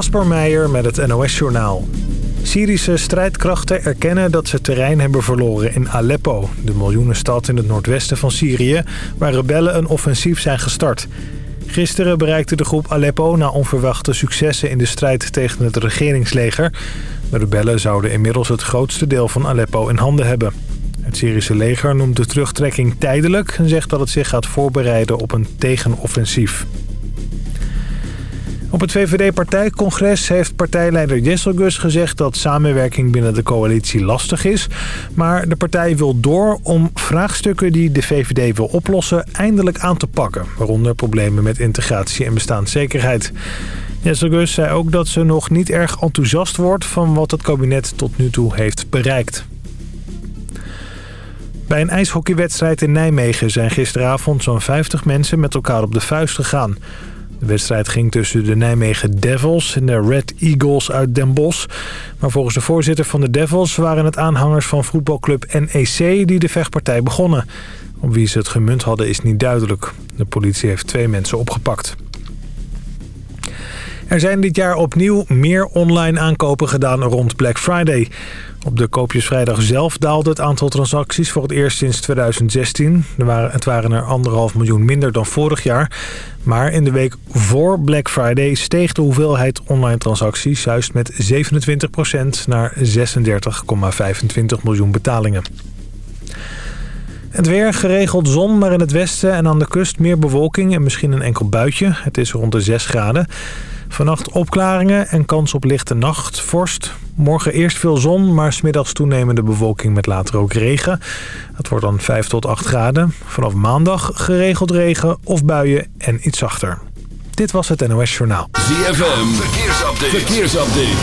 Kasper Meijer met het NOS-journaal. Syrische strijdkrachten erkennen dat ze terrein hebben verloren in Aleppo... de miljoenenstad in het noordwesten van Syrië... waar rebellen een offensief zijn gestart. Gisteren bereikte de groep Aleppo na onverwachte successen... in de strijd tegen het regeringsleger. De rebellen zouden inmiddels het grootste deel van Aleppo in handen hebben. Het Syrische leger noemt de terugtrekking tijdelijk... en zegt dat het zich gaat voorbereiden op een tegenoffensief. Op het VVD-partijcongres heeft partijleider Jesselgus gezegd dat samenwerking binnen de coalitie lastig is. Maar de partij wil door om vraagstukken die de VVD wil oplossen eindelijk aan te pakken. Waaronder problemen met integratie en bestaanszekerheid. Jesselgus zei ook dat ze nog niet erg enthousiast wordt van wat het kabinet tot nu toe heeft bereikt. Bij een ijshockeywedstrijd in Nijmegen zijn gisteravond zo'n 50 mensen met elkaar op de vuist gegaan. De wedstrijd ging tussen de Nijmegen Devils en de Red Eagles uit Den Bosch. Maar volgens de voorzitter van de Devils waren het aanhangers van voetbalclub NEC die de vechtpartij begonnen. Op wie ze het gemunt hadden is niet duidelijk. De politie heeft twee mensen opgepakt. Er zijn dit jaar opnieuw meer online aankopen gedaan rond Black Friday. Op de Koopjesvrijdag zelf daalde het aantal transacties voor het eerst sinds 2016. Er waren, het waren er anderhalf miljoen minder dan vorig jaar. Maar in de week voor Black Friday steeg de hoeveelheid online transacties... juist met 27% naar 36,25 miljoen betalingen. Het weer, geregeld zon, maar in het westen en aan de kust meer bewolking en misschien een enkel buitje. Het is rond de 6 graden. Vannacht opklaringen en kans op lichte nachtvorst. Morgen eerst veel zon, maar smiddags toenemende bewolking met later ook regen. Het wordt dan 5 tot 8 graden. Vanaf maandag geregeld regen of buien en iets zachter. Dit was het NOS Journaal. ZFM, verkeersupdate. verkeersupdate.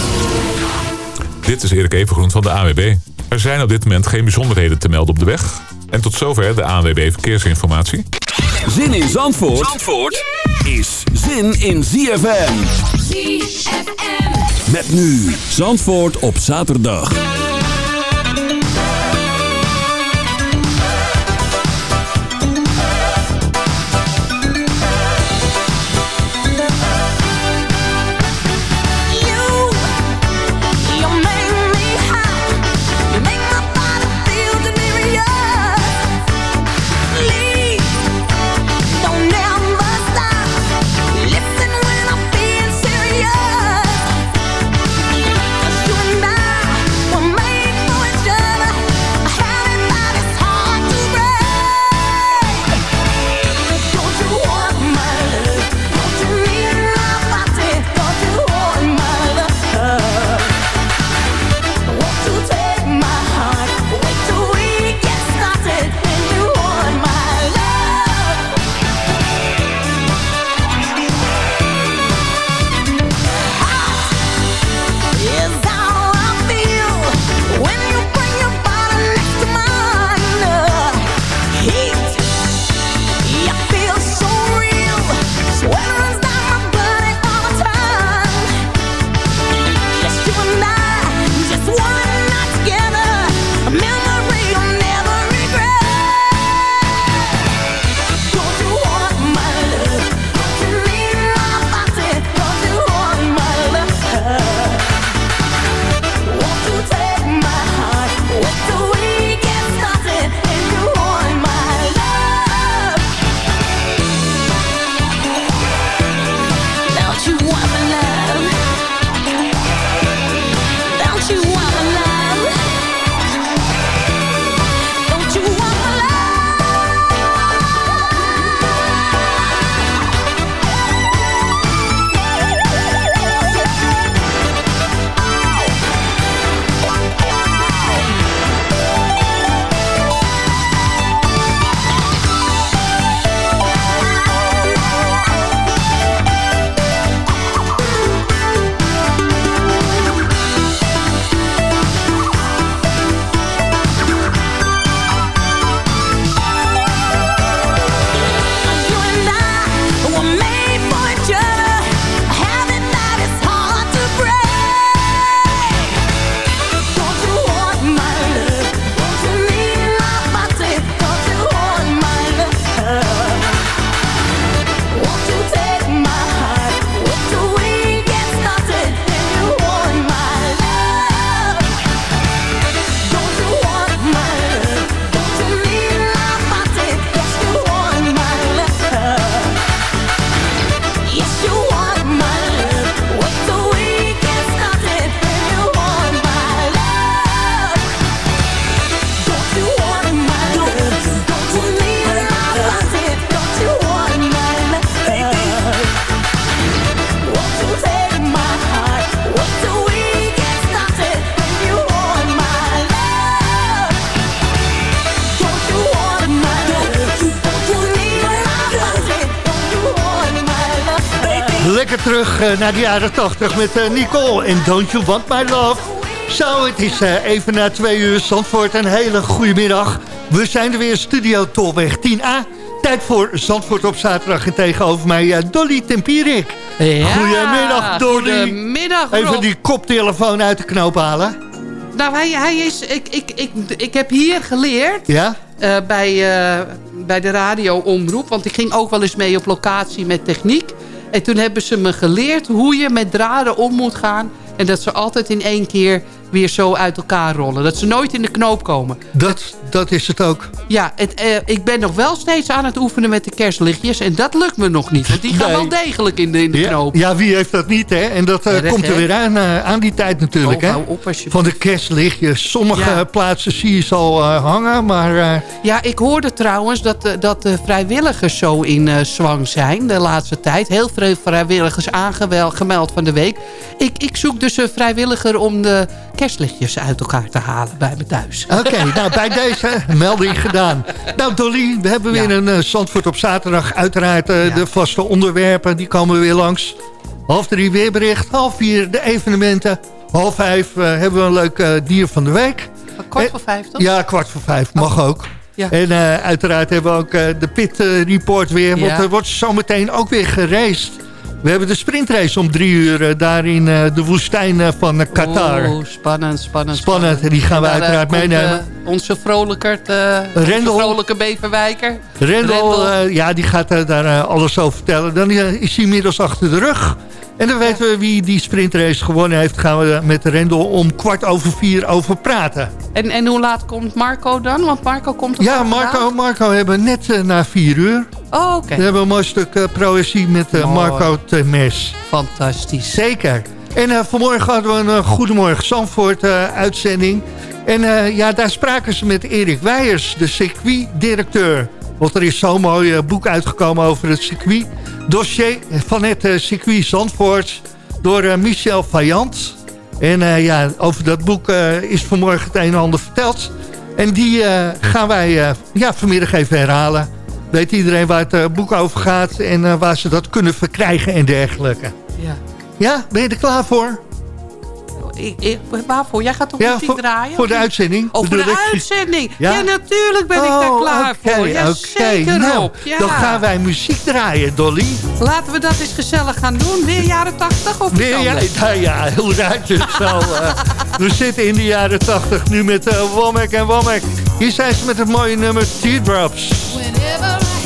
Dit is Erik Evengroen van de AWB. Er zijn op dit moment geen bijzonderheden te melden op de weg. En tot zover de ANWB Verkeersinformatie. Zin in Zandvoort, Zandvoort is zin in ZFM. ZFM. Met nu Zandvoort op zaterdag. Lekker terug eh, naar de jaren 80 met uh, Nicole en Don't You Want My Love. Zo, het is uh, even na twee uur Zandvoort. Een hele goede middag. We zijn er weer, Studio Tolweg 10A. Tijd voor Zandvoort op zaterdag. En tegenover mij Dolly Tempierik. Ja, goedemiddag, Dolly. Goedemiddag, Rob. Even die koptelefoon uit de knoop halen. Nou, hij, hij is... Ik, ik, ik, ik heb hier geleerd... Ja? Uh, bij, uh, bij de radioomroep. Want ik ging ook wel eens mee op locatie met techniek. En toen hebben ze me geleerd hoe je met draden om moet gaan. En dat ze altijd in één keer weer zo uit elkaar rollen. Dat ze nooit in de knoop komen. Dat, dat is het ook. Ja, het, uh, ik ben nog wel steeds aan het oefenen met de kerstlichtjes. En dat lukt me nog niet. Want die gaan nee. wel degelijk in de, in de ja, knoop. Ja, wie heeft dat niet, hè? En dat uh, Erg, komt er weer aan, uh, aan die tijd natuurlijk, oh, hè? Op, Van de kerstlichtjes. Sommige ja. plaatsen zie je ze al hangen, maar... Ja, ik hoorde trouwens dat, dat de vrijwilligers zo in zwang zijn de laatste tijd. Heel veel vrijwilligers aangemeld van de week. Ik, ik zoek dus een vrijwilliger om de kerstlichtjes uit elkaar te halen bij me thuis. Oké, okay, nou bij deze melding gedaan. Nou Dolly, we hebben weer een uh, Zandvoort op zaterdag. Uiteraard uh, ja. de vaste onderwerpen, die komen weer langs. Half drie weerbericht, half vier de evenementen. Half vijf uh, hebben we een leuk dier van de week. Kwart voor vijf toch? Ja, kwart voor vijf, mag ook. Ja. En uiteraard hebben we ook de pit report weer. Want er wordt zometeen ook weer gereisd. We hebben de sprintrace om drie uur uh, daar in uh, de woestijn uh, van Qatar. Oh, spannend, spannend, spannend. En die gaan we uiteraard meenemen. onze vrolijkert, Rendel, onze vrolijke Beverwijker. Rendel, Rendel. ja, die gaat daar alles over vertellen. Dan is hij inmiddels achter de rug. En dan weten we wie die sprintrace gewonnen heeft. Gaan we met Rendel om kwart over vier over praten. En, en hoe laat komt Marco dan? Want Marco komt Ja, Marco, Marco hebben net uh, na vier uur. Oh, oké. Okay. We hebben een mooi stuk uh, proëzie met uh, Marco Temes. Fantastisch. Zeker. En vanmorgen hadden we een Goedemorgen Zandvoort uitzending. En ja, daar spraken ze met Erik Weijers, de circuitdirecteur. Want er is zo'n mooi boek uitgekomen over het circuit dossier van het uh, circuit Zandvoort door uh, Michel Vaillant. En uh, ja, over dat boek is vanmorgen het een en ander verteld. En die gaan wij ja, vanmiddag even herhalen. Weet iedereen waar het boek over gaat en waar ze dat kunnen verkrijgen en dergelijke. Ja. Ja, ben je er klaar voor? Ik, ik, waarvoor? Jij gaat toch ja, muziek voor, draaien? Voor de uitzending. Oh, voor de ik. uitzending. Ja? ja? natuurlijk ben ik oh, daar klaar okay, voor. Ja, okay. zeker nou, op. Ja. Dan gaan wij muziek draaien, Dolly. Laten we dat eens gezellig gaan doen. Weer jaren 80 of Weer, ja, nou ja, heel raadje zo. uh, we zitten in de jaren 80 nu met uh, Womack en Womack. Hier zijn ze met het mooie nummer Teardrops. Whenever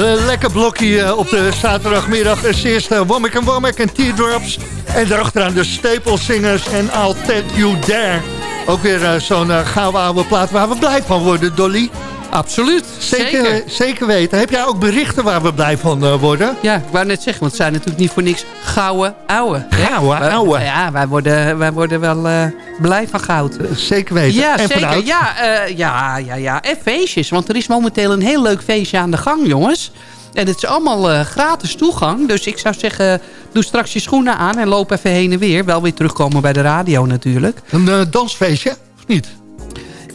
lekker blokje eh, op de zaterdagmiddag. Als eerste Womack en Womack en Teardrops. En daarachteraan de Staple Singers en I'll Take You There. Ook weer zo'n gouden oude plaat waar we blij van worden, Dolly. Absoluut, zeker, zeker. weten. Heb jij ook berichten waar we blij van uh, worden? Ja, ik wou net zeggen, want het zijn natuurlijk niet voor niks gouden ouwe. Gouden ouwe? Ja, wij worden, wij worden wel uh, blij van goud. Zeker weten. Ja, en zeker. Ja, uh, ja, ja, ja. En feestjes, want er is momenteel een heel leuk feestje aan de gang, jongens. En het is allemaal uh, gratis toegang. Dus ik zou zeggen, doe straks je schoenen aan en loop even heen en weer. Wel weer terugkomen bij de radio natuurlijk. Een dansfeestje, of niet?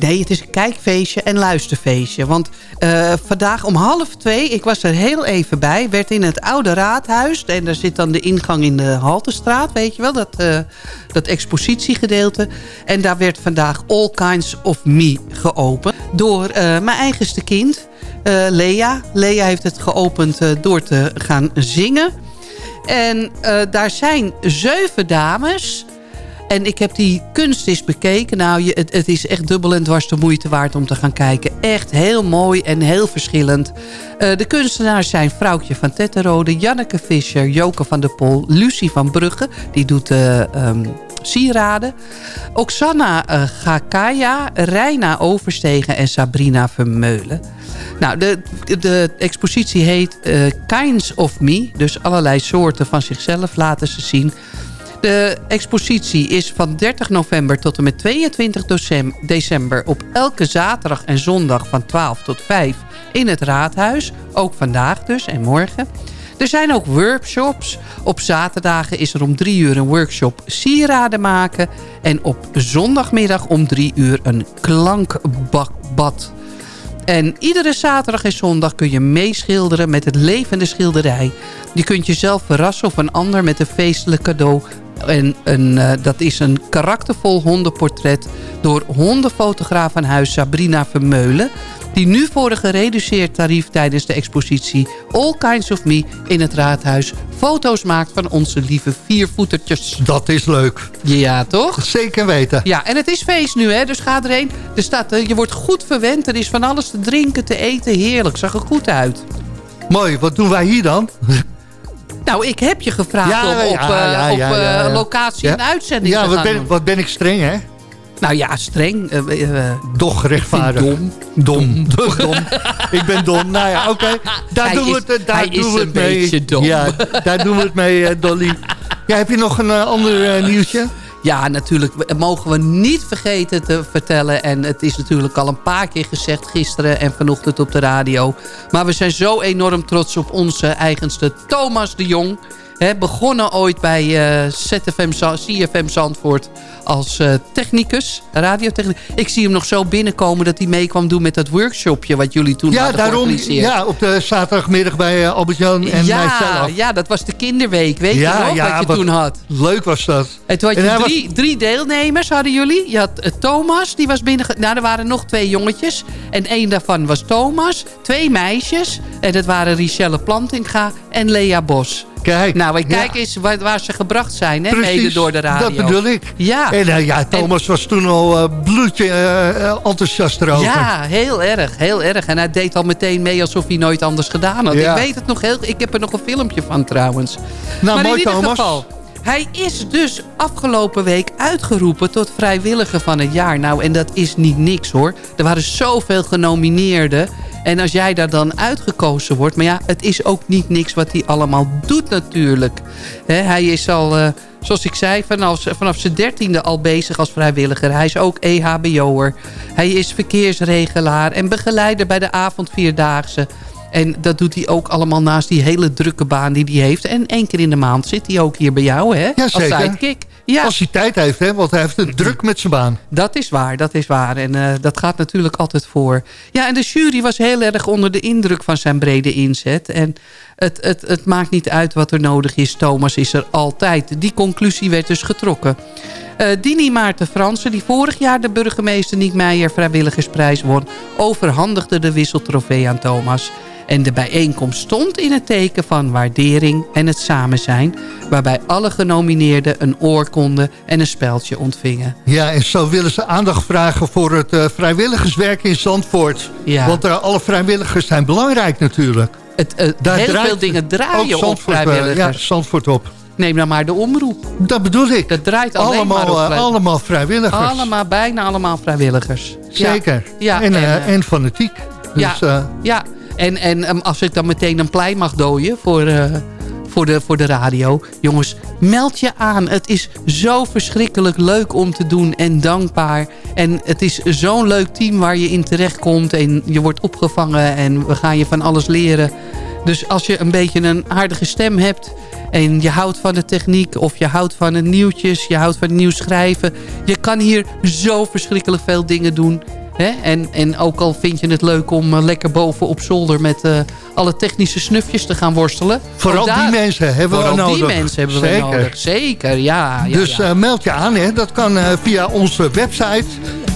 Nee, het is een kijkfeestje en luisterfeestje. Want uh, vandaag om half twee, ik was er heel even bij... werd in het oude raadhuis... en daar zit dan de ingang in de Haltestraat, weet je wel... dat, uh, dat expositiegedeelte. En daar werd vandaag All Kinds of Me geopend... door uh, mijn eigenste kind... Lea. Lea heeft het geopend door te gaan zingen. En daar zijn zeven dames. En ik heb die kunst eens bekeken. Nou, je, het, is echt dubbel en dwars de moeite waard om te gaan kijken. Echt heel mooi en heel verschillend. de kunstenaars zijn Vrouwtje van Tetterode, Janneke Visser, Joke van der Pol, Lucie van Brugge. Die doet um, sieraden. Oksana uh, Gakaya, Reina Overstegen en Sabrina Vermeulen. Nou, de, de expositie heet Kinds of Me. Dus allerlei soorten van zichzelf laten ze zien. De expositie is van 30 november tot en met 22 december... op elke zaterdag en zondag van 12 tot 5 in het Raadhuis. Ook vandaag dus en morgen. Er zijn ook workshops. Op zaterdagen is er om drie uur een workshop sieraden maken. En op zondagmiddag om drie uur een klankbad. En iedere zaterdag en zondag kun je meeschilderen met het levende schilderij. Je kunt jezelf verrassen of een ander met een feestelijk cadeau. En een, uh, dat is een karaktervol hondenportret door hondenfotograaf aan huis Sabrina Vermeulen die nu voor een gereduceerd tarief tijdens de expositie All Kinds of Me in het Raadhuis foto's maakt van onze lieve viervoetertjes. Dat is leuk. Ja, toch? Zeker weten. Ja, en het is feest nu, hè, dus ga erheen. Er staat, je wordt goed verwend, er is van alles te drinken, te eten, heerlijk. Zag er goed uit. Mooi, wat doen wij hier dan? Nou, ik heb je gevraagd ja, op, op, ja, ja, op uh, locatie en uitzending ja, te gaan ben, wat ben ik streng, hè? Nou ja, streng. Uh, Doch gerechtvaardig. Dom. Dom. Dom. dom. ik ben dom. Nou ja, oké. Okay. Daar hij doen we het, daar doen we het mee. Dom. Ja, daar doen we het mee, Dolly. Ja, heb je nog een ander nieuwtje? Ja, natuurlijk mogen we niet vergeten te vertellen. En het is natuurlijk al een paar keer gezegd gisteren en vanochtend op de radio. Maar we zijn zo enorm trots op onze eigenste Thomas de Jong. He, begonnen ooit bij uh, ZFM, CFM Zandvoort als uh, technicus, radiotechnicus. Ik zie hem nog zo binnenkomen dat hij mee kwam doen met dat workshopje... wat jullie toen ja, hadden daarom, Ja, op de zaterdagmiddag bij uh, Albert-Jan en ja, mijzelf. Ja, dat was de kinderweek, weet ja, je nog, ja, wat je wat toen had. Leuk was dat. En toen had je drie, was... drie deelnemers, hadden jullie. Je had Thomas, die was binnen... Nou, er waren nog twee jongetjes. En één daarvan was Thomas. Twee meisjes. En dat waren Richelle Plantinga en Lea Bos. Kijk. Nou, en kijk ja. eens waar, waar, ze gebracht zijn, hè, Precies, mede door de radio. dat bedoel ik. Ja. En uh, ja, Thomas en, was toen al uh, bloedje uh, enthousiast erover. Ja, heel erg, heel erg. En hij deed al meteen mee alsof hij nooit anders gedaan had. Ja. Ik weet het nog heel... Ik heb er nog een filmpje van trouwens. Nou, maar mooi in Thomas. Geval, Hij is dus afgelopen week uitgeroepen tot vrijwilliger van het jaar. Nou, en dat is niet niks hoor. Er waren zoveel genomineerden. En als jij daar dan uitgekozen wordt... maar ja, het is ook niet niks wat hij allemaal doet natuurlijk. hij is al, uh, zoals ik zei, vanaf, vanaf zijn dertiende al bezig als vrijwilliger. Hij is ook EHBO'er. Hij is verkeersregelaar en begeleider bij de avondvierdaagse... En dat doet hij ook allemaal naast die hele drukke baan die hij heeft. En één keer in de maand zit hij ook hier bij jou, hè? Ja, zeker. Als sidekick. Ja. Als hij tijd heeft, hè? want hij heeft het druk met zijn baan. Dat is waar, dat is waar. En uh, dat gaat natuurlijk altijd voor. Ja, en de jury was heel erg onder de indruk van zijn brede inzet. En het, het, het maakt niet uit wat er nodig is. Thomas is er altijd. Die conclusie werd dus getrokken. Uh, Dini Maarten Fransen, die vorig jaar de burgemeester Niek Meijer vrijwilligersprijs won... overhandigde de wisseltrofee aan Thomas... En de bijeenkomst stond in het teken van waardering en het samen zijn... waarbij alle genomineerden een oorkonde en een speldje ontvingen. Ja, en zo willen ze aandacht vragen voor het uh, vrijwilligerswerk in Zandvoort. Ja. Want uh, alle vrijwilligers zijn belangrijk natuurlijk. Het, uh, Daar heel veel dingen draaien op vrijwilligers. ja, Zandvoort op. Neem dan maar de omroep. Dat bedoel ik. Dat draait alleen allemaal, maar op. allemaal vrijwilligers. Allemaal, bijna allemaal vrijwilligers. Zeker. Ja. En, en, en fanatiek. Dus, ja, ja, en, en ehm, als ik dan meteen een plein mag dooien voor, uh, voor, de, voor de radio. Jongens, meld je aan. Het is zo verschrikkelijk leuk om te doen en dankbaar. En het is zo'n leuk team waar je in terecht komt. En je wordt opgevangen en we gaan je van alles leren. Dus als je een beetje een aardige stem hebt... en je houdt van de techniek of je houdt van het nieuwtjes... je houdt van nieuws schrijven... je kan hier zo verschrikkelijk veel dingen doen... En, en ook al vind je het leuk om uh, lekker boven op zolder met uh, alle technische snufjes te gaan worstelen. Vooral die mensen hebben we nodig. die mensen hebben we nodig. Zeker, ja. ja dus ja. Uh, meld je aan. Hè. Dat kan via onze website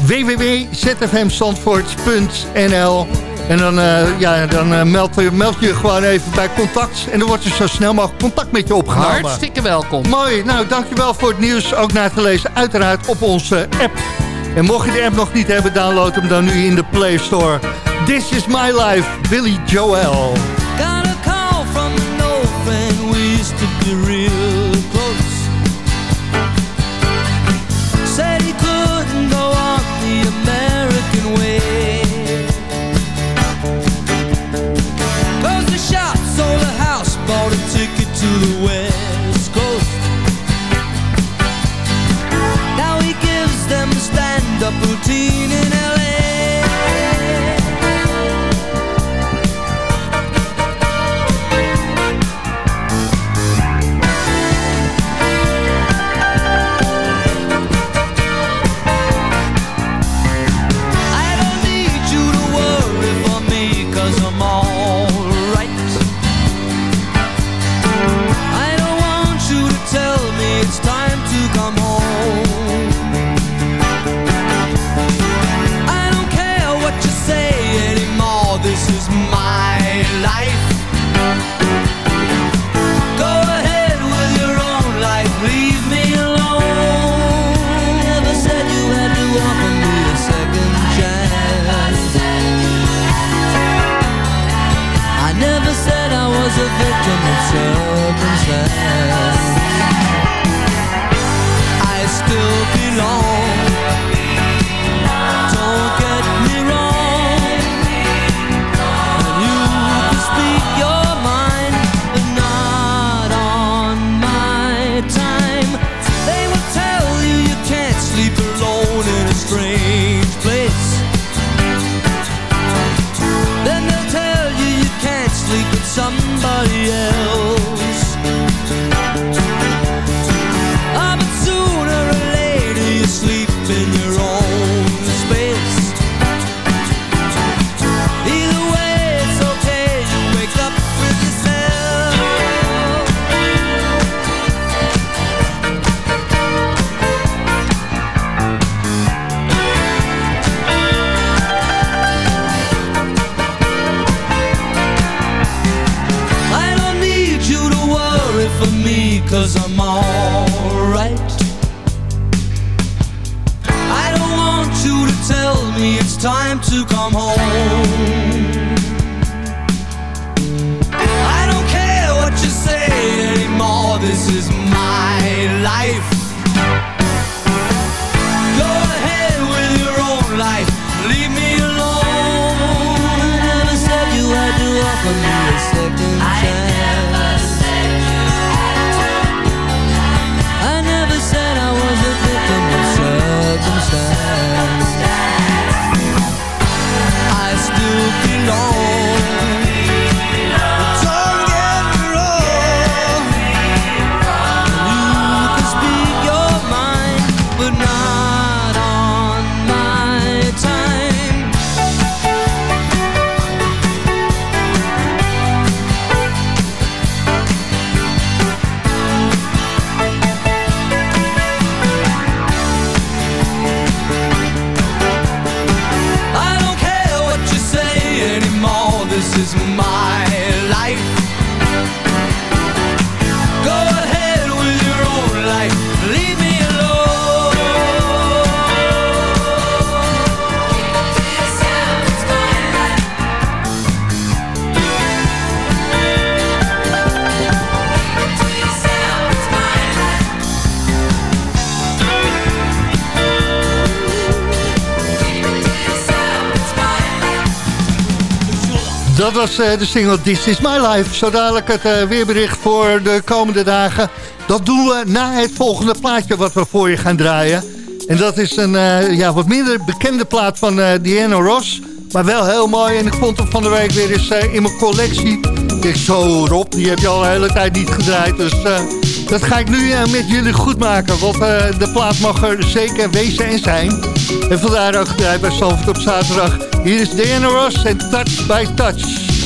www.zfmstandvoort.nl en dan, ja, dan meld, meld je gewoon even bij contact. En dan wordt er zo snel mogelijk contact met je opgenomen. Hartstikke welkom. Mooi. Nou, dankjewel voor het nieuws. Ook na te lezen uiteraard op onze app. En mocht je de app nog niet hebben, download hem dan nu in de Play Store. This is my life, Billy Joel. De single This Is My Life. Zo dadelijk het eh, weerbericht voor de komende dagen. Dat doen we na het volgende plaatje wat we voor je gaan draaien. En dat is een eh, ja, wat minder bekende plaat van Diana Ross. Maar wel heel mooi. En ik vond hem van de week weer eens in mijn collectie. Ik zo Rob, die heb je al de hele tijd niet gedraaid. Dus dat ga ik nu met jullie goed maken. Want de plaat mag er zeker wezen en zijn. En vandaar ook bij Salford op zaterdag. Hier is Diana Ross en Touch by Touch.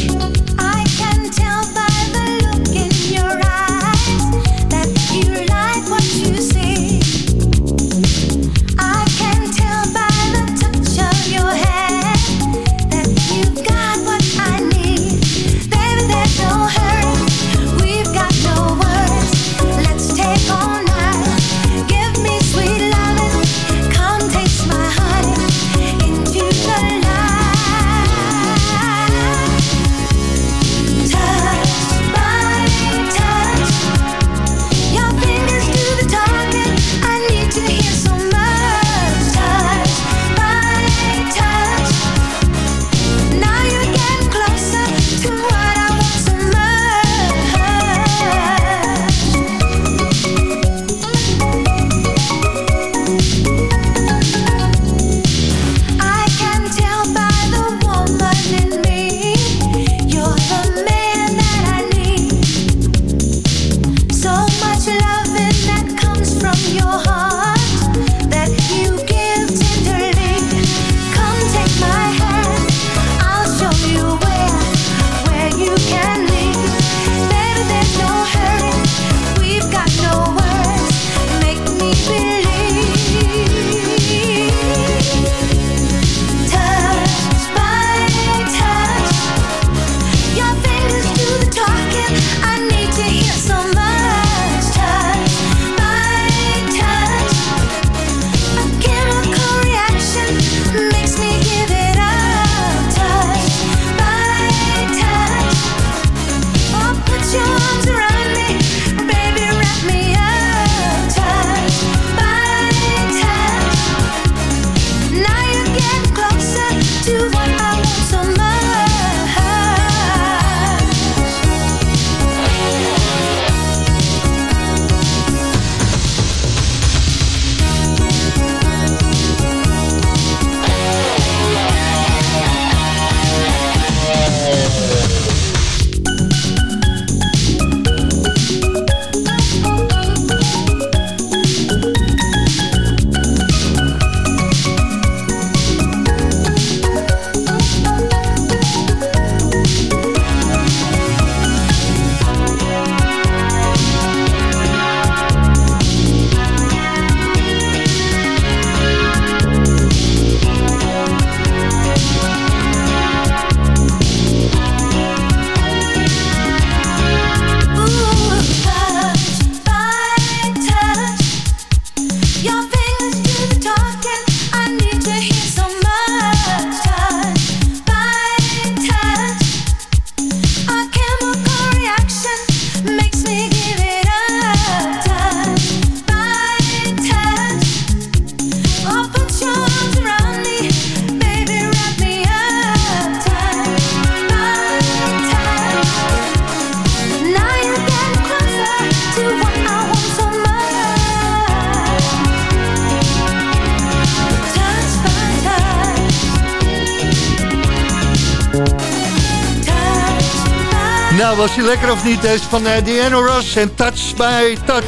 Deze van uh, Diana Ross en Touch by Touch.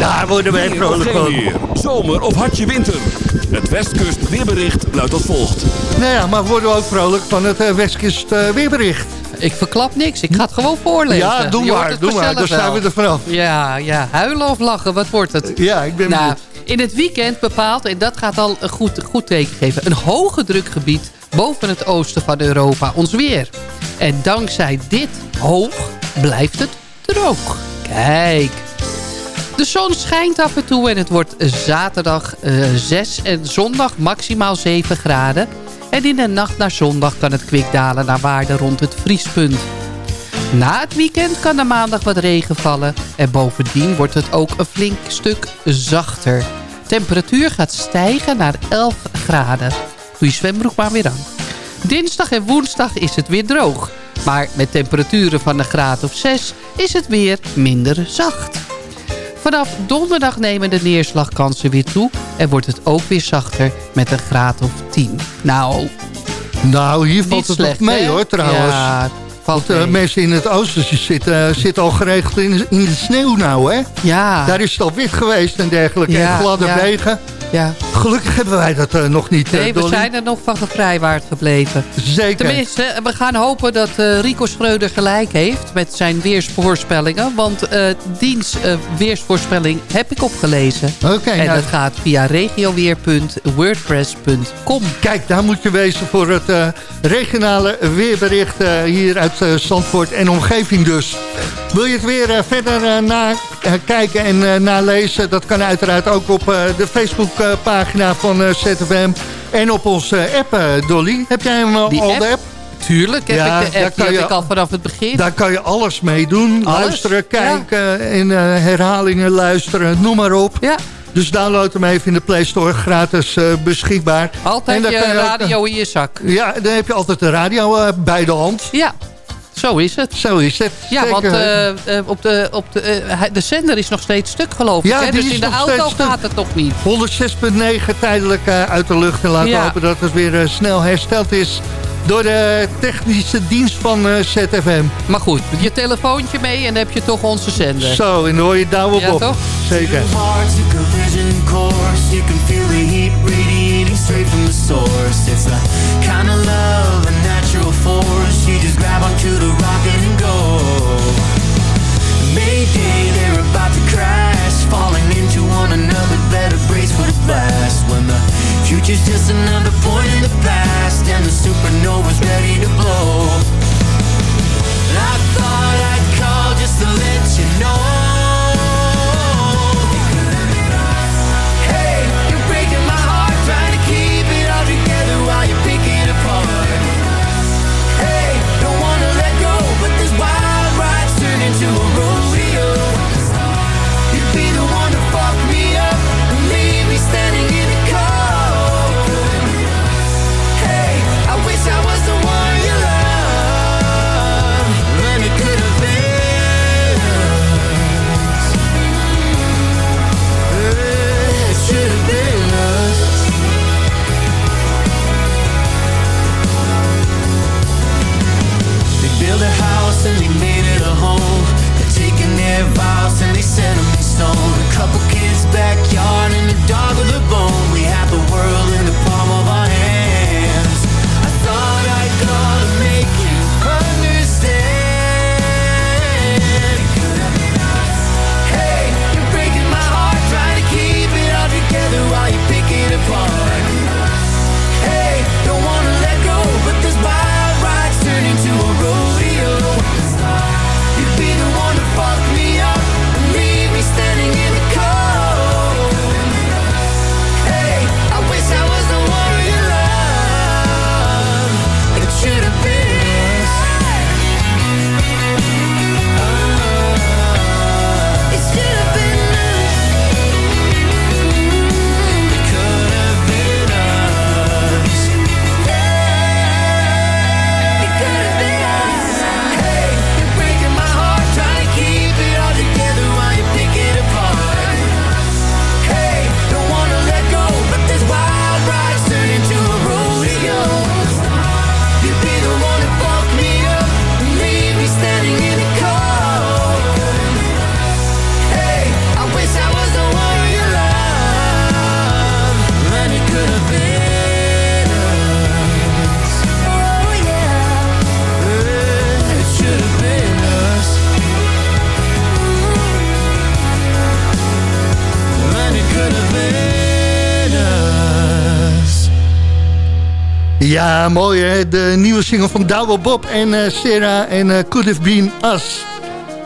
Daar worden wij vrolijk van. Zomer of hartje winter. Het Westkust weerbericht luidt als volgt. Nou ja, maar worden we ook vrolijk van het uh, Westkust uh, weerbericht. Ik verklap niks. Ik ga het gewoon voorlezen. Ja, doe maar, doe maar. Daar zijn we er vanaf. Ja, ja. Huilen of lachen, wat wordt het? Ja, ik ben Nou, benieuwd. in het weekend bepaalt, en dat gaat al een goed, goed teken geven... een hoge drukgebied boven het oosten van Europa ons weer. En dankzij dit hoog blijft het droog. Kijk. De zon schijnt af en toe en het wordt zaterdag eh 6 en zondag maximaal 7 graden. En in de nacht naar zondag kan het kwik dalen naar waarde rond het vriespunt. Na het weekend kan er maandag wat regen vallen. En bovendien wordt het ook een flink stuk zachter. Temperatuur gaat stijgen naar 11 graden. Doe je zwembroek maar weer aan. Dinsdag en woensdag is het weer droog. Maar met temperaturen van een graad of 6 is het weer minder zacht. Vanaf donderdag nemen de neerslagkansen weer toe... en wordt het ook weer zachter met een graad of 10. Nou, Nou, hier valt het slecht, mee hè? hoor, trouwens. Ja, valt Want, eh, mensen in het oosten zitten, zitten al geregeld in, in de sneeuw nou, hè? Ja, Daar is het al wit geweest en dergelijke. Ja, en gladde ja. wegen. ja. Gelukkig hebben wij dat eh, nog niet, eh, Nee, we Dolly. zijn er nog van gevrijwaard gebleven. Zeker. Tenminste, we gaan hopen dat eh, Rico Schreuder gelijk heeft met zijn weersvoorspellingen. Want eh diens eh, weersvoorspelling heb ik opgelezen. Oké, en nou, dat gaat via regioweer.wordpress.com. kijk, daar moet je wezen voor het eh, regionale weerbericht eh, hier uit eh, Zandvoort en omgeving dus. Wil je het weer eh, verder eh, na, eh, kijken en eh, nalezen? Dat kan uiteraard ook op eh, de Facebookpagina van eh, ZFM en op onze app, eh, Dolly. Heb jij hem eh, al app? de app? Tuurlijk heb Ja, ik de app, kan je- ik al vanaf het begin. Daar kan je alles mee doen. Alles? Luisteren, kijken en herhalingen luisteren, noem maar op. Ja, Dus download hem even in de Play Store, gratis beschikbaar. En altijd dan je kan je ook- radio in je zak. Ja, dan heb je altijd de radio bij de hand. Ja, zo is het. Zo is het. Ja, Zeker. want eh, eh, op de, op de, eh, de zender is nog steeds stuk, geloof ik. Ja, hè? die Dus is in de auto gaat het nog niet. 106.9 tijdelijk eh, uit de lucht. En laten we Ja. hopen dat het weer snel hersteld is door de technische dienst van eh, ZFM. Maar goed, je telefoontje mee en dan heb je toch onze zender. Zo, en dan hoor je Douwe Ja, Bob. toch? Zeker. Two the straight from the source. It's a kind of love, a natural force. You just grab onto the rocket and go. Mayday, they're about to crash. Falling into one another, better brace for the blast. When the future's just another point in the past. And the supernova's ready to blow. I thought I'd call just to let only Ja, mooi hè. De nieuwe single van Douwe Bob en eh, Sarah en eh, Could Have Been Us.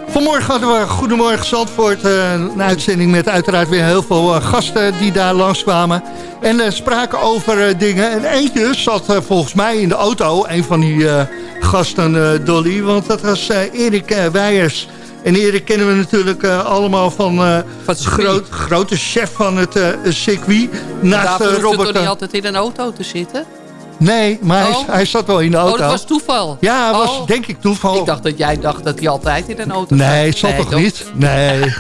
Vanmorgen hadden we Goedemorgen Zandvoort. eh, een uitzending met uiteraard weer heel veel gasten die daar langskwamen. En spraken over dingen. En eentje zat volgens mij in de auto. Een van die gasten, Dolly. Want dat was Erik Weijers. En Erik kennen we natuurlijk allemaal van, groot, grote chef van het circuit. Naast Daarvoor hoeft het Robert... toch niet eh, altijd in een auto te zitten? Nee, maar hij, Oh. hij zat wel in de auto. Oh, dat was toeval. Ja, dat was Oh. denk ik toeval. Ik dacht dat jij dacht dat hij altijd in een auto Nee, zat. toch niet? Nee.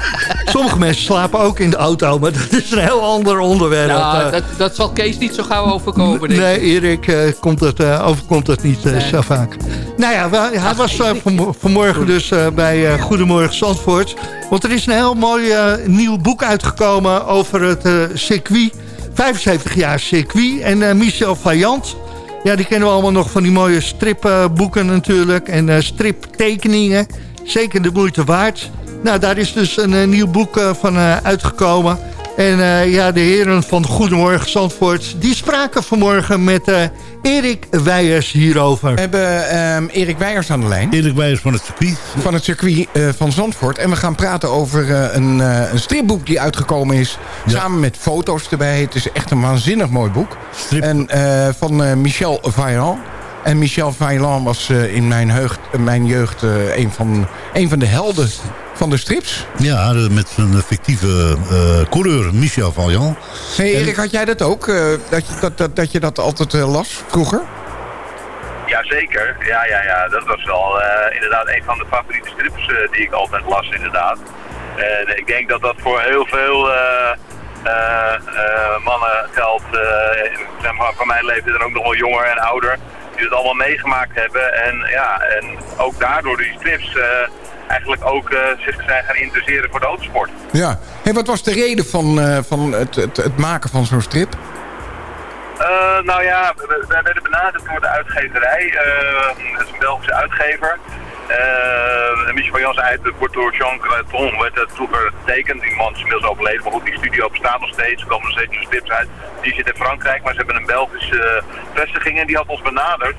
Sommige mensen slapen ook in de auto, maar dat is een heel ander onderwerp. Nou, Eh, dat, dat zal Kees niet zo gauw overkomen, denk nee, Erik eh, komt het, eh, overkomt het niet Nee. zo vaak. Nou ja, wel- hij was vanmo- vanmorgen dus bij Goedemorgen Zandvoort. Want er is een heel mooi nieuw boek uitgekomen over het circuit. 75 jaar circuit. En Michel Vaillant, ja, die kennen we allemaal nog van die mooie stripboeken natuurlijk. En eh, striptekeningen. Zeker de moeite waard. Nou, daar is dus een eh, nieuw boek eh, van uitgekomen. En eh, ja, de heren van Goedemorgen Zandvoort... die spraken vanmorgen met eh, Erik Weijers hierover. We hebben ehm, Erik Weijers aan de lijn. Erik Weijers van het circuit. Van het circuit eh, van Zandvoort. En we gaan praten over eh, een, eh, een stripboek die uitgekomen is. Ja. Samen met foto's erbij. Het is echt een waanzinnig mooi boek. Strip. En eh, van eh, Michel Vaillant. En Michel Vaillant was eh, in mijn, heugd, eh, mijn jeugd eh, een, van, een van de helden van de strips. Ja, de- met zijn fictieve eh coureur Michel Vaillant. Hey, Erik, had jij dat ook? eh, dat, je, dat, dat, dat je dat altijd eh, las vroeger? Jazeker, ja, ja, ja. Dat was wel eh, inderdaad een van de favoriete strips eh, die ik altijd las, inderdaad. En ik denk dat dat voor heel veel eh, eh, eh, mannen geldt, eh, zeg maar, van mijn leeftijd en ook nog wel jonger en ouder, die het allemaal meegemaakt hebben. En ja, en ook daardoor die strips eh, eigenlijk ook eh, zich zijn gaan interesseren voor de autosport. Ja. Hey, wat was de reden van, eh, van het, het, het maken van zo'n strip? Nou ja, we, we werden benaderd door de uitgeverij. Is een Belgische uitgever. Uh, Michel van Jans uit wordt door Jean Creton werd het vroeger getekend. Die man is inmiddels overleden, maar goed, die studio bestaat nog steeds. Er komen nog steeds strips uit. Die zit in Frankrijk, maar ze hebben een Belgische eh, vestiging en die had ons benaderd.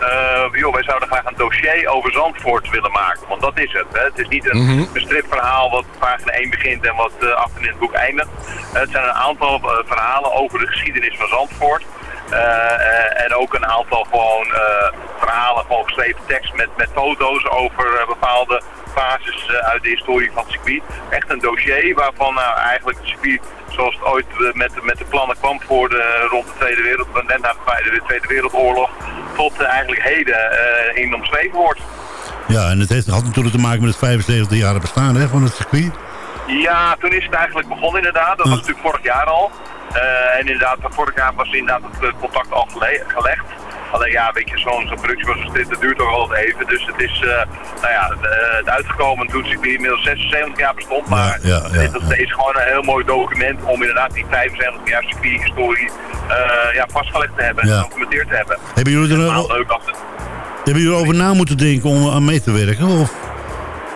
Eh, joh, wij zouden graag een dossier over Zandvoort willen maken. Want dat is het. Hè. Het is niet een, Mhm. een stripverhaal wat pagina 1 begint en wat uh, achter in het boek eindigt. het zijn een aantal uh, verhalen over de geschiedenis van Zandvoort. Uh, en ook een aantal gewoon verhalen, gewoon geschreven tekst met, met foto's over bepaalde fases uit de historie van het circuit. Echt een dossier waarvan nou, eigenlijk het circuit zoals het ooit met, met de plannen kwam voor de, rond de Tweede Wereldoorlog, net na de Tweede Wereldoorlog, tot eigenlijk heden uh, in omschreven wordt. Ja, en het heeft, had natuurlijk te maken met het 75 jaar bestaan hè, van het circuit. Ja, toen is het eigenlijk begonnen inderdaad. Dat was natuurlijk vorig jaar al. Uh, en inderdaad, vorig jaar was inderdaad het contact al gelegd. Alleen ja, weet je, zo'n zo productie was strip, dat duurt toch altijd even. Dus het is, uh, nou ja, het uitgekomen toen ik inmiddels 76 jaar bestond. Maar ja, ja, ja, het, is gewoon een heel mooi document om inderdaad die 75 jaar circuit-historie uh, ja, vastgelegd te hebben en gedocumenteerd te hebben. Hebben jullie er nou, leuk achter. Hebben jullie over na moeten denken om aan mee te werken? Of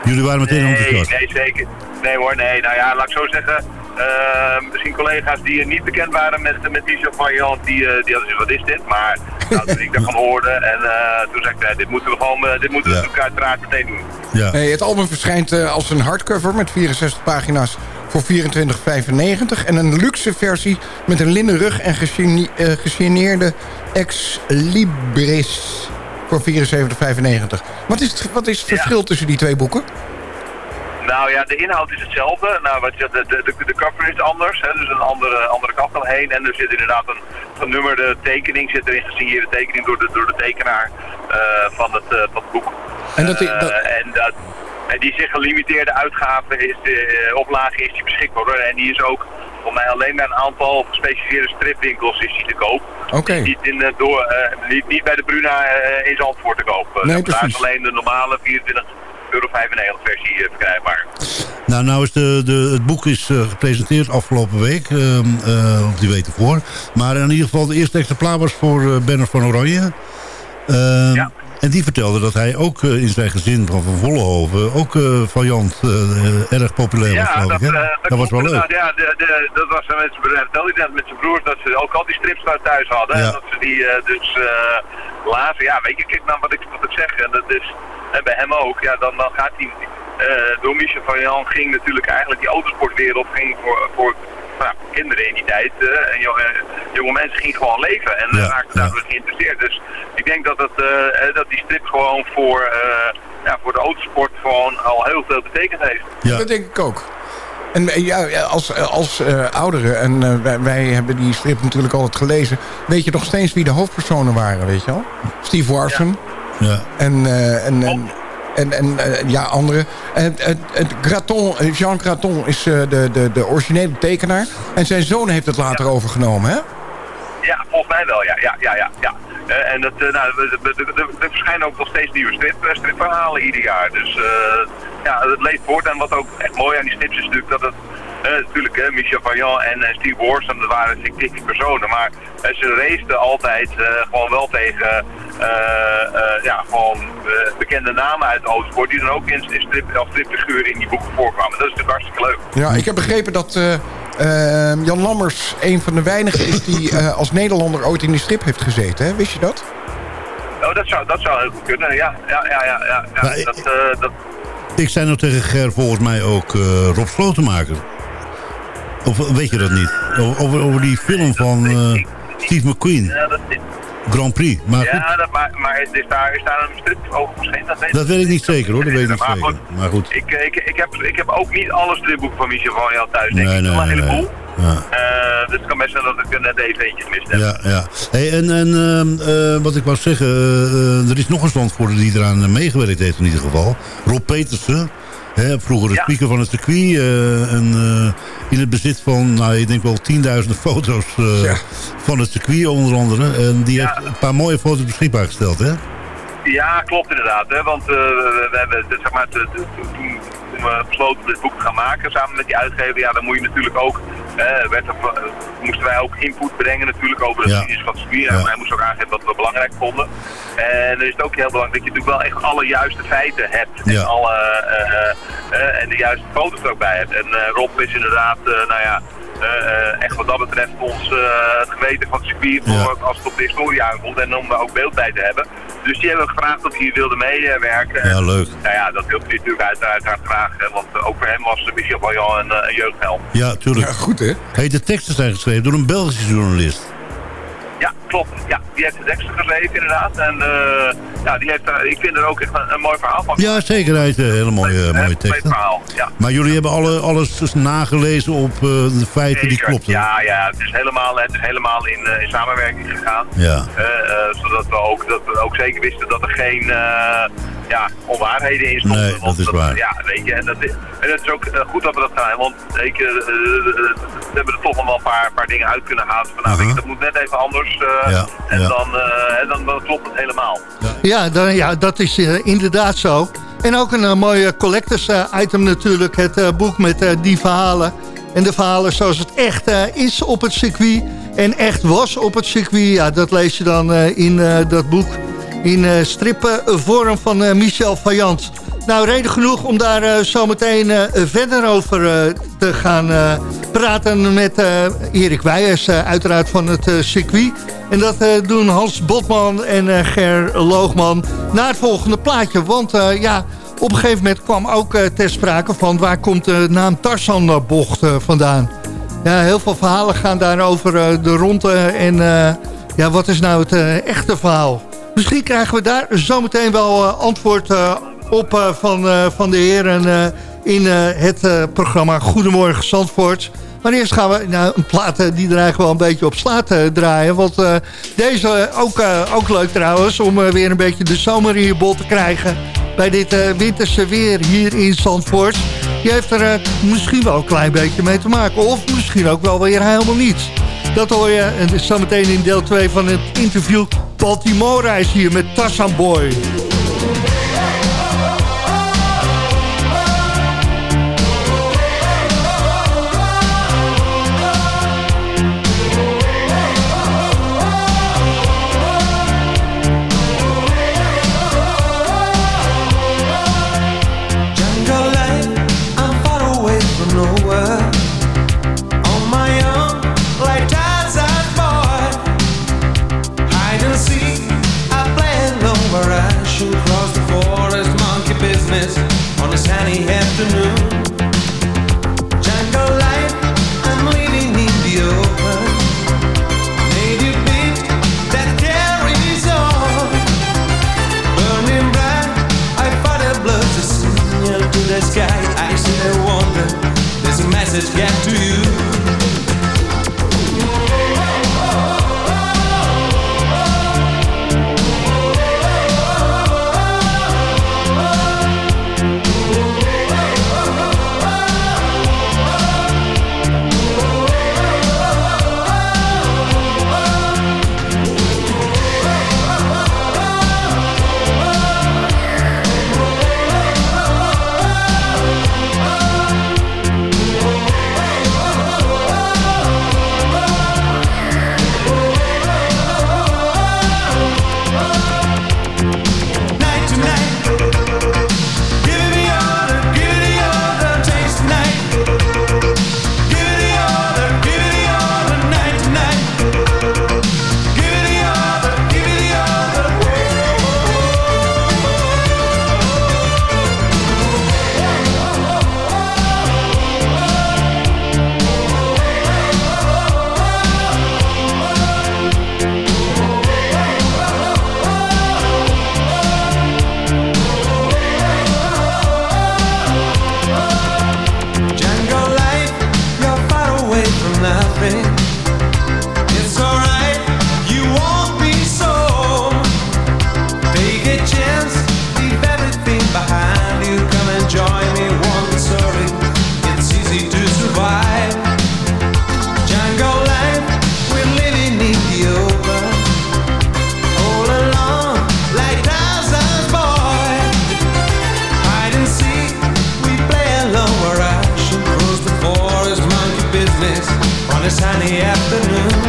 jullie waren meteen nee, enthousiast? Nee, zeker. Nee hoor, nee. Nou ja, laat ik zo zeggen. Uh, misschien collega's die niet bekend waren met, met Michel Vaillant, die, uh, die hadden wat is dit? Maar nou, toen ik daarvan hoorde en uh, toen zei ik, dit moeten we gewoon, dit moeten we ja. uiteraard meteen doen. Ja. Hey, het album verschijnt als een hardcover met 64 pagina's voor 24,95 en een luxe versie met een linnen rug en gesigneerde ex libris voor 74,95. Wat is het, wat is het verschil tussen die twee boeken? Nou ja, de inhoud is hetzelfde. Nou, wat je, de, de, de cover is anders, hè, dus een andere, andere kant heen. En er zit inderdaad een genummerde tekening, zit er een gesigneerde tekening door de, door de tekenaar uh, van, het, uh, van het boek. En, dat, dat... Uh, en, dat, en die zich gelimiteerde uitgave is de oplage is die beschikbaar. Hoor. En die is ook voor mij alleen bij een aantal gespecialiseerde stripwinkels is die te koop. Oké. Okay. Niet, in, door, niet, niet, bij de Bruna in Zandvoort te koop. Nee, Daar is alleen de normale 24 euro 95 versie uh, verkrijgbaar. Nou, nou is de, de, het boek is uh, gepresenteerd afgelopen week, uh, uh, die weten voor. Maar in ieder geval de eerste exemplaar was voor Bernard van Oranje. ja. En die vertelde dat hij ook eh, in zijn gezin van Van Vollenhoven... ook eh variant eh, erg populair was, Ja, geloof dat, ik. Dat was wel leuk. Ja, de, de, dat was met vertelde hij net met zijn broers dat ze ook al die strips daar thuis hadden. Ja. En dat ze die dus lazen. Ja, weet je, kijk nou wat ik, wat ik zeg. En dat is en bij hem ook. Ja, dan, dan gaat hij. door Michel van Jan ging natuurlijk eigenlijk die autosportwereld ging voor, voor nou, kinderen in die tijd. eh, en jonge, jonge mensen gingen gewoon leven en Ja, ja, raakten ja. daardoor geïnteresseerd. Dus ik denk dat, het, eh, eh, dat die strip gewoon voor, eh, ja, voor de autosport gewoon al heel veel betekend heeft. Ja. Dat denk ik ook. En eh, ja, als, eh, als eh, ouderen, en eh, wij, wij hebben die strip natuurlijk altijd gelezen... weet je nog steeds wie de hoofdpersonen waren, weet je wel? Steve Warson Ja. en, eh, en, en, en, en eh, ja, anderen. En, het het Graton, Jean Graton is eh, de, de, de originele tekenaar. En zijn zoon heeft het later overgenomen, hè? Ja, volgens mij wel, ja. ja, ja, ja, ja. Eh, en dat, nou, er- er- er- er- er verschijnen ook nog steeds nieuwe strip, stripverhalen ieder jaar. Dus ja, het leeft voort. En wat ook echt mooi aan die strips is natuurlijk dat het... eh, natuurlijk, hè, Michel Vaillant en eh, Steve Warson, dat waren fictieve personen. Maar eh, ze raceten altijd eh, gewoon wel tegen eh, eh, ja, gewoon, bekende namen uit de autosport... die dan ook in, strip, als stripfiguren in die boeken voorkwamen. Dat is natuurlijk hartstikke leuk. Ja, ik heb begrepen dat eh, eh, Jan Lammers een van de weinigen is... die eh, als Nederlander ooit in die strip heeft gezeten, hè? Wist je dat? Oh, dat zou, dat zou heel goed kunnen, ja. Ja, ja, ja. dat, dat, Ik zei nou tegen Ger volgens mij ook eh, Rob Slotenmaker. Of eh, weet je dat niet? Over, over, die film van eh, Steve McQueen, ja, dat, Grand Prix. Maar goed, Ja, dat, maar, maar is, daar, is daar een strip over verschenen? Dat weet, dat weet ik niet zeker hoor, dat weet ik niet maar zeker. goed, Maar goed. Ik, ik, ik, heb, ik heb ook niet alle stripboeken van Michel van jou thuis, denk Nee, ik. nee, Wel een nee. heleboel. Ja. Eh, dus het kan best zijn dat ik er net even eentje gemist heb. Ja, ja. Hey, en en ehm, eh, wat ik wou zeggen, eh, eh, er is nog een standvoerder die eraan eh, meegewerkt heeft in ieder geval. Rob Petersen, hè, vroeger de Ja. speaker van het circuit. eh, en eh, in het bezit van, nou, ik denk wel tienduizenden foto's eh, van het circuit onder andere. En die heeft een paar mooie foto's beschikbaar gesteld, hè? Ja, klopt inderdaad. Hè? Want we, hebben, zeg maar, toen, toen we besloten dit boek te gaan maken samen met die uitgever, ja, dan moet je natuurlijk ook, eh, werd er, eh, moesten wij ook input brengen natuurlijk over de Ja. geschiedenis van het. Ja. En wij moesten ook aangeven wat we belangrijk vonden. En dan is het ook heel belangrijk dat je natuurlijk wel echt alle juiste feiten hebt. Ja. En, alle, eh, eh, en de juiste foto's er ook bij hebt. En eh, Rob is inderdaad, eh, nou ja, eh, eh, echt wat dat betreft ons eh, het geweten van het circuit voor als het op de historie aankomt en om daar ook beeld bij te hebben. Dus die hebben we gevraagd of hij hier wilde meewerken. Ja, leuk. Nou ja, dat wilde hij natuurlijk uiteraard, graag. Want eh, ook voor hem was Michel Vaillant een, eh, een jeugdheld. Ja, tuurlijk. Ja, goed, hè? Hey, de teksten zijn geschreven door een Belgische journalist. Ja, klopt. Ja, die heeft de teksten geschreven inderdaad. En eh, ja, die heeft, er- ik vind er ook echt een, een mooi verhaal van. Ja, zeker. Hij heeft eh, hele mooie, Een mooie mooi teksten. verhaal, ja. Maar jullie hebben alle, alles dus nagelezen op eh, de feiten die klopten. Ja, ja, het is helemaal, het is helemaal in, eh, in samenwerking gegaan. Ja. Eh, eh, zodat we ook, dat we ook zeker wisten dat er geen eh, ja, onwaarheden in stonden. Nee, dat Want is waar. Ja, weet je, en, dat is, en het is ook eh, goed dat we dat gaan. Want eh, eh, we hebben er toch nog wel een paar, paar dingen uit kunnen halen. Van, nou, weet je, dat moet net even anders. Eh, Ja, en ja. Dan, eh, en dan, dan klopt het helemaal. Ja, dan, ja dat is eh, inderdaad zo. En ook een uh, mooi collectors item natuurlijk. Het boek met die verhalen. En de verhalen zoals het echt is op het circuit. En echt was op het circuit. Ja, dat lees je dan in dat boek. In strippenvorm van Michel Vaillant. Nou, reden genoeg om daar uh, zometeen uh, verder over uh, te gaan praten met Erik Weijers, uiteraard van het circuit. En dat doen Hans Botman en Ger Loogman na het volgende plaatje. Want ja, op een gegeven moment kwam ook ter sprake van waar komt de naam Tarzan-bocht vandaan. Ja, heel veel verhalen gaan daar over uh, de ronde en ja, wat is nou het echte verhaal? Misschien krijgen we daar zometeen wel antwoord uh, op uh, van, uh, van de heren uh, in het programma Goedemorgen Zandvoort. Maar eerst gaan we nou, een plaat die er eigenlijk wel een beetje op slaat draaien. Want deze ook, ook leuk trouwens om weer een beetje de zomer in je bol te krijgen. Bij dit winterse weer hier in Zandvoort. Die heeft er misschien wel een klein beetje mee te maken. Of misschien ook wel weer helemaal niets. Dat hoor je en zometeen in deel 2 van het interview. Baltimore reis hier met Tassan Boy. afternoon. on a sunny afternoon.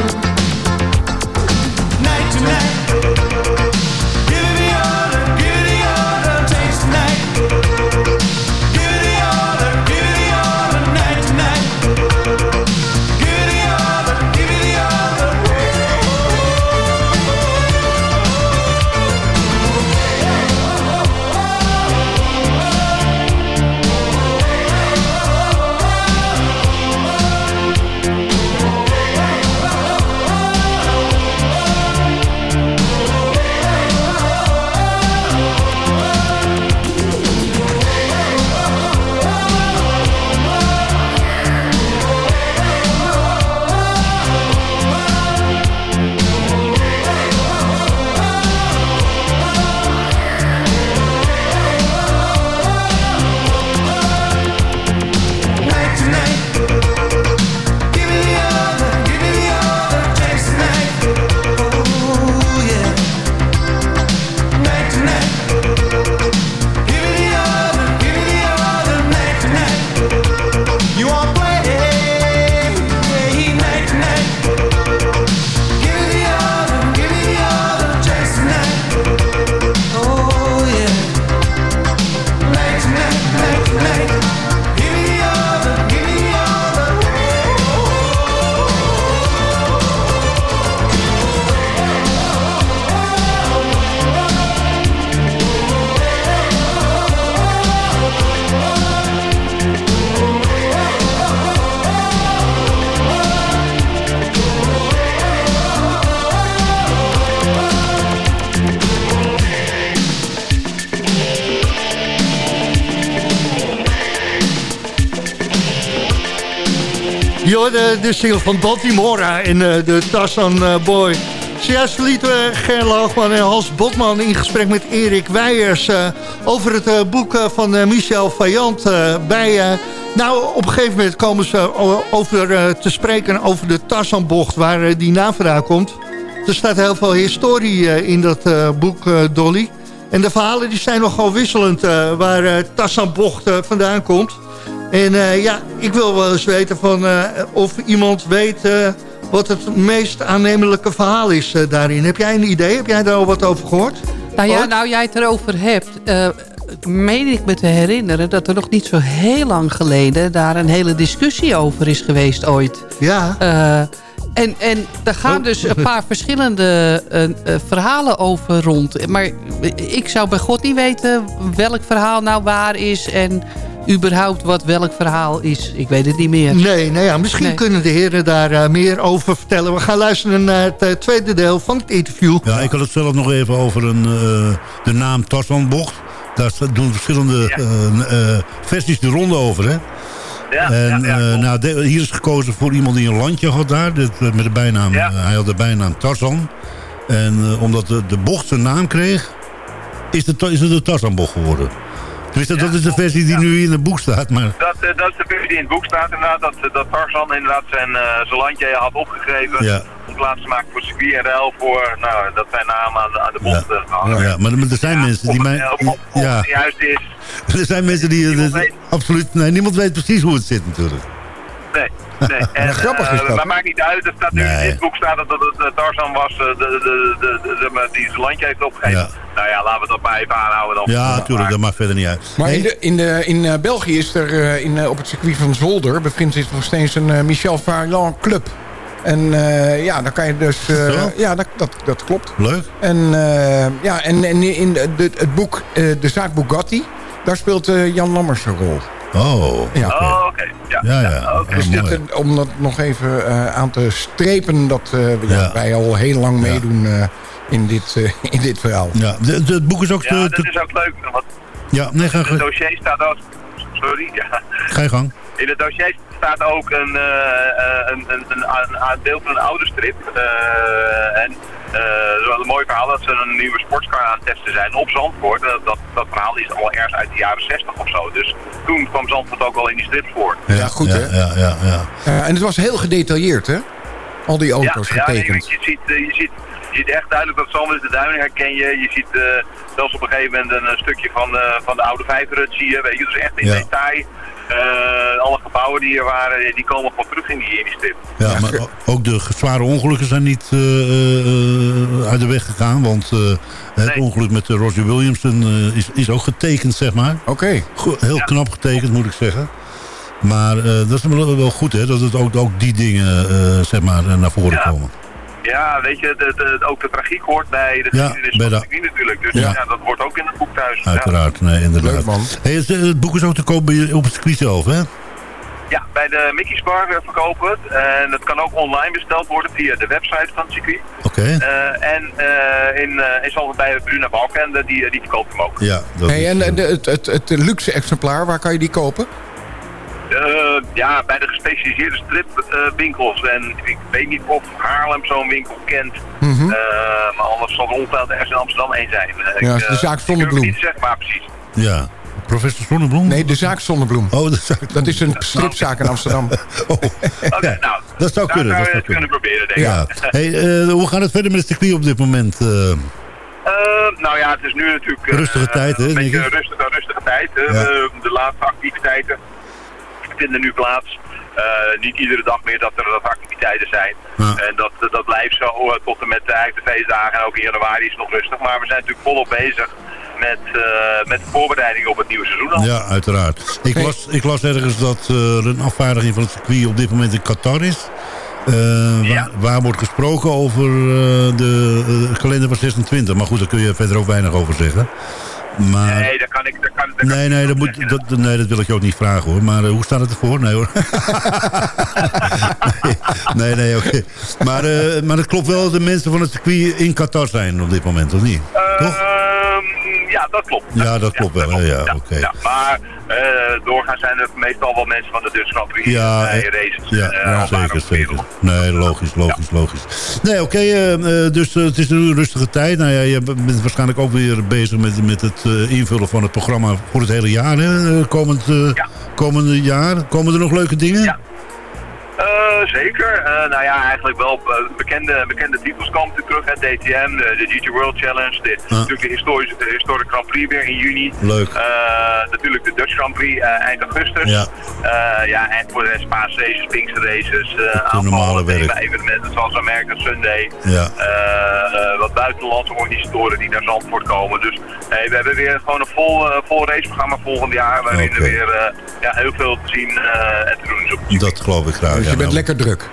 Joh, de, de single van Baltimora en eh, de Tarzan eh, Boy. Zojuist lieten we Ger en Hans Botman in gesprek met Erik Weijers... eh, over het eh, boek eh, van eh, Michel Vaillant eh, bij... eh, nou, op een gegeven moment komen ze over eh, te spreken over de Tarzanbocht... waar eh, die naam vandaan komt. Er staat heel veel historie eh, in dat eh, boek, eh, Dolly. En de verhalen die zijn nogal wisselend eh, waar eh Tarzanbocht eh, vandaan komt... En eh, ja, ik wil wel eens weten van, eh, of iemand weet eh, wat het meest aannemelijke verhaal is daarin. Heb jij een idee? Heb jij daar al wat over gehoord? Nou ja, Ooit? nou jij het erover hebt, meen ik me te herinneren... dat er nog niet zo heel lang geleden daar een hele discussie over is geweest ooit. Ja. En, en daar gaan Oh. dus een paar verschillende verhalen over rond. Maar ik zou bij God niet weten welk verhaal nou waar is... en überhaupt wat welk verhaal is. Ik weet het niet meer. Nee, nou ja, misschien Nee. kunnen de heren daar eh, meer over vertellen. We gaan luisteren naar het eh, tweede deel van het interview. Ja, ik had het zelf nog even over een, eh, de naam Tarzanbocht. Daar doen verschillende Ja. eh, eh, versies de ronde over, hè? Ja, En ja, eh, nou, de- hier is gekozen voor iemand die een landje had daar. Dit, met de bijnaam, Ja. hij had de bijnaam Tarzan. En eh, omdat de, de bocht zijn naam kreeg, is, de, is het de Tarzanbocht geworden. Dus dat, Ja, dat is de versie die ja. nu in het boek staat. Maar Dat, eh, dat is de versie die in het boek staat inderdaad. Dat, dat Tarzan inderdaad zijn, eh, zijn landje had opgegeven. Ja. Om plaats te maken voor circuit en ruil voor nou, dat zijn naam aan, de- aan de bocht Ja. eh, ja, maar, maar er zijn mensen die mij... eh, Ja, het juist is. er zijn mensen die... Niemand eh, weet. absoluut, nee, niemand weet precies hoe het zit natuurlijk. Nee, nee. En, grappig is eh, dat, Maar maakt niet uit. Er staat nu Nee. in dit boek staat dat het eh, Tarzan was eh, de, de, de, de, de- die zijn landje heeft opgegeven. Ja. Nou ja, laten we dat maar even aanhouden dan. Ja, natuurlijk, dat maakt verder niet uit. Maar Hey, in, de, in, de, in eh, België is er eh, in, eh, op het circuit van Zolder... bevindt zich nog steeds een eh, Michel Vaillant Club. En eh, ja, daar kan je dus... eh, ja, dat, dat, dat klopt. Leuk. En, eh, ja, en, en in de, de- het boek eh, De Zaak Bugatti... daar speelt eh, Jan Lammers een rol. Oh, Ja. Oh, oké. Ja, Ja, ja. oké. Ja, Dus dit, om dat nog even eh, aan te strepen... dat wij al heel lang Ja. meedoen eh, in, dit, eh, in dit verhaal. Ja, de- de- het boek is ook... Ja, te- dat te- is ook leuk. Want ja, nee, ga, in het ga, dossier staat ook... Sorry, ja. ga je gang. In het dossier staat ook een, eh, eh, een, een, een, een, een deel van een oude strip. Eh, en eh, het is wel een mooi verhaal dat ze een nieuwe sportscar aan het testen zijn op Zandvoort. Dat, dat, dat verhaal is al ergens uit de jaren 60 of zo. Dus toen kwam Zandvoort ook al in die strips voor. Ja, goed, ja, hè? Ja, ja, ja. En het was heel gedetailleerd, hè? Al die auto's ja, getekend. je, je, ziet, je, ziet, ziet echt duidelijk dat Zandvoort de Duinen herken je. Je ziet eh, zelfs op een gegeven moment een, stukje van, eh, van de oude vijverhut zie je. Weet je, dus echt in Ja. detail. Eh, alle gebouwen die er waren, die komen gewoon terug in die, in die strip. Ja, maar ook de zware ongelukken zijn niet eh, eh, uit de weg gegaan. Want eh, het Nee. ongeluk met Roger Williamson eh, is, is ook getekend, zeg maar. Oké. Heel Ja. knap getekend, moet ik zeggen. Maar eh, dat is wel, wel goed, hè. Dat het ook, ook die dingen, eh, zeg maar, naar voren Ja. komen. Ja, weet je, de, de- ook de tragiek hoort bij de Ja, geschiedenis bij van de- natuurlijk. Dus Ja. ja. dat wordt ook in het boek thuis. Ja. Uiteraard, nee, inderdaad. Leuk, man. Hey, het, eh, het boek is ook te koop bij- op het circuit zelf, hè? Ja, bij de Mickey's Bar eh, verkopen we het. En het kan ook online besteld worden via de website van het circuit. Oké. Eh, en eh, in, uh, in bij Bruna Balkende, die, die verkoopt hem ook. Ja, dat Hey, is, en de, het, het, het luxe exemplaar, waar kan je die kopen? Eh, ja, bij de gespecialiseerde stripwinkels. en ik weet niet of Haarlem zo'n winkel kent. Mhm. Eh, maar anders zal er ongetwijfeld ergens in Amsterdam één zijn. Eh, Ja, ik, de zaak ik Zonnebloem. het niet zeggen, maar precies. ja. Professor Zonnebloem? Nee, de zaak Zonnebloem. Oh, dat is een stripzaak in Amsterdam. oh. Oké, Ja, nou, dat zou kunnen, zou dat zou het kunnen proberen, denk Ja. ik. Hey, eh, hoe gaat het verder met het circuit op dit moment? eh? Eh, nou ja, het is nu natuurlijk... eh, Rustige tijd, hè, Een denk beetje ik? rustige, rustige tijd. hè. Ja. De laatste activiteiten vinden nu plaats. Eh, niet iedere dag meer dat er dat activiteiten zijn. Ja. En dat, dat blijft zo eh, tot en met eh, eigenlijk de feestdagen. En ook in januari is het nog rustig. Maar we zijn natuurlijk volop bezig met, eh, met de voorbereiding op het nieuwe seizoen al. Ja, uiteraard. Ik las, ik las ergens dat eh, er een afvaardiging van het circuit op dit moment in Qatar is. Eh, Ja. waar, waar wordt gesproken over eh, de eh, kalender van 26. Maar goed, daar kun je verder ook weinig over zeggen. Maar, Nee, dat kan ik... Dat kan, dat nee, nee, niet dat zeggen. moet, dat, nee, dat wil ik je ook niet vragen hoor. Maar eh, hoe staat het ervoor? Nee hoor. nee, nee, oké. Maar, eh, maar het klopt wel dat de mensen van het circuit in Qatar zijn op dit moment, of niet? Toch? Ja, dat klopt. Ja, dat klopt wel. Ja, oké. Maar eh, doorgaans zijn er meestal wel mensen van de Dutch Prix Ja, bij eh, races. Ja, eh, zeker. Nee, logisch, logisch, logisch. Nee, oké, dus het is een rustige tijd. Nou ja, je bent waarschijnlijk ook weer bezig met, met het invullen van het programma voor het hele jaar, hè? Komend, komende jaar. Komen er nog leuke dingen? Ja. Eh, zeker. Eh, nou ja, eigenlijk wel eh, bekende, bekende titels komen terug. Hè. DTM, de, de GT World Challenge, de, natuurlijk de historische, de historische Grand Prix weer in juni. Leuk. Natuurlijk de Dutch Grand Prix eind augustus. Ja. Ja, en voor de rest paasraces, races, uh, normale werk. evenementen zoals American Sunday. Ja. Wat buitenlandse organisatoren die naar Zandvoort komen. Dus hey, we hebben weer gewoon een vol, eh, vol raceprogramma volgend jaar. Waarin Oké. er weer eh, ja, heel veel te zien eh, en te doen is op Dat geloof ik graag. Dus ja, je bent nou. lekker druk.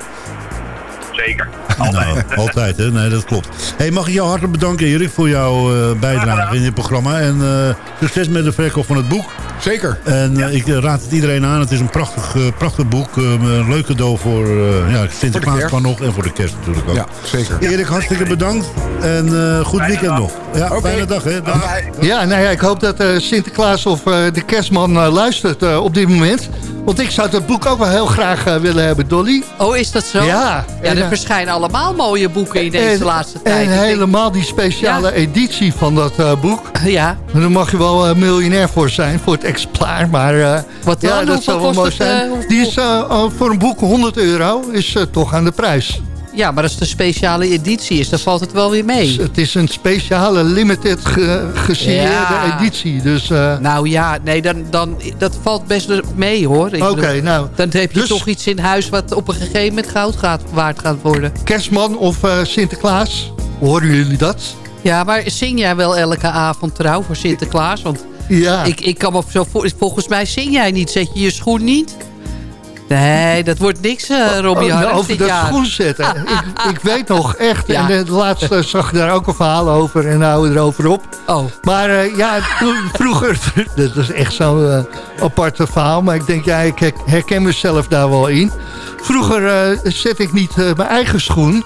Zeker. Nou, altijd, hè? Nee, dat klopt. Hey, mag ik jou hartelijk bedanken, Erik, voor jouw eh, bijdrage in dit programma. En eh, succes met de verkoop van het boek. Zeker. En eh, ik raad het iedereen aan. Het is een prachtig, eh, prachtig boek. een leuk cadeau voor eh ja, Sinterklaas kan nog. En voor de kerst natuurlijk ook. Ja, zeker. Erik, hartstikke bedankt. En eh, goed Fijne weekend dag. nog. Ja, fijne dag, hè. Dag. Ja, nou ja, ik hoop dat eh, Sinterklaas of eh, de kerstman eh, luistert eh, op dit moment. Want ik zou dat boek ook wel heel graag willen hebben, Dolly. Oh, is dat zo? Ja. Er verschijnen allemaal mooie boeken in deze en, laatste tijd. En helemaal die speciale Ja. editie van dat eh, boek. Ja, Daar mag je wel eh, miljonair voor zijn, voor het exemplaar. Maar eh, Wat ja, dat zou wel mooi zijn. die is oh, voor een boek 100 euro, is toch aan de prijs. Ja, maar als het een speciale editie is, dan valt het wel weer mee. Het is een speciale limited ge gesigneerde Ja. editie. Dus eh, Nou ja, nee, dan, dan, dat valt best mee hoor. Oké, nou. Dan heb je Dus- toch iets in huis wat op een gegeven moment goud gaat, waard gaat worden. Kerstman of eh, Sinterklaas, horen jullie dat? Ja, maar zing jij wel elke avond trouw voor Sinterklaas? Want Ja. ik, ik kan me zo volgens mij zing jij niet. Zet je je schoen niet? Nee, dat wordt niks, eh Robbie Oh, over dat jaar. schoen zetten. ik, ik weet nog echt. Ja. En het laatste zag ik daar ook een verhaal over. En houden we erover op. Oh, Maar eh, ja, vro- vroeger... dat is echt zo'n eh, apart verhaal. Maar ik denk, ja, ik her- herken mezelf daar wel in. Vroeger eh, zet ik niet eh, mijn eigen schoen.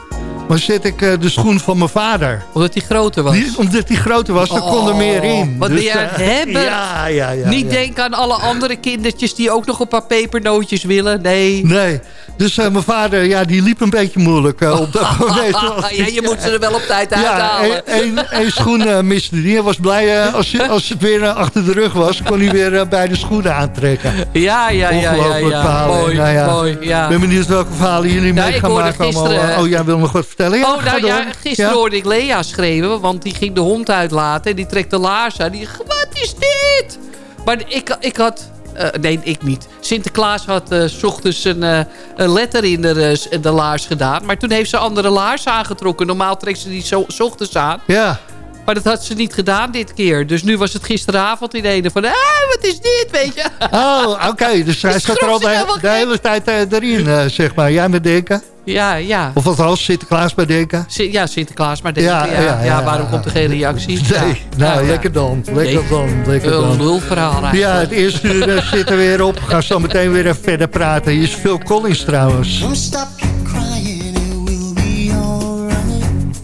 Maar zet ik eh, de schoen van mijn vader. omdat hij groter was. Die, omdat die groter was, dan kon er Oh, meer in. wat ben jij eh, hebben? Ja, ja, ja. niet ja. denken aan alle andere kindertjes die ook nog een paar pepernootjes willen. Nee. Nee, dus eh, mijn vader, ja, die liep een beetje moeilijk op dat moment. ja, je moet ze er wel op tijd Ja, uithalen. één één schoen miste die. Hij was blij als, als het weer achter de rug was, kon hij weer beide schoenen aantrekken. Ja, ja, ja, ja. Ongelooflijk ja. verhaal? Mooi, Nou ja. mooi. Ja. Ik ben benieuwd welke verhalen jullie Ja, mee gaan maken. allemaal. oh, jij wil nog wat vertellen? Ja, Oh, nou ja, gisteren Ja? hoorde ik Lea schreeuwen, want die ging de hond uitlaten en die trekt de laars aan. Die wat is dit? Maar ik, ik had... eh, nee, ik niet. Sinterklaas had eh, s ochtends een, eh, een letter in de, de laars gedaan. Maar toen heeft ze andere laars aangetrokken. Normaal trekt ze die zo, s ochtends aan. Ja, Maar dat had ze niet gedaan dit keer. Dus nu was het gisteravond in ene van... Ah, wat is dit, weet je? oh, oké. Dus hij Die zat er al de, de hele tijd eh, erin, eh, zeg maar. Jij met denken? Ja, ja. Of althans, Sinterklaas bij denken? Si- Ja, Sinterklaas, maar denk Ja, ja, ja, ja, ja, ja. waarom komt er geen reactie? Nee, Ja, nou, ja, ja. lekker dan. Lekker Nee. dan, lekker dan. Een lulverhaal eigenlijk. Ja, het eerste uur eh, zit er weer op. Gaan zo meteen weer even verder praten. Hier is Phil Collins trouwens. Don't stop crying, it will be alright.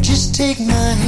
Just take my hand,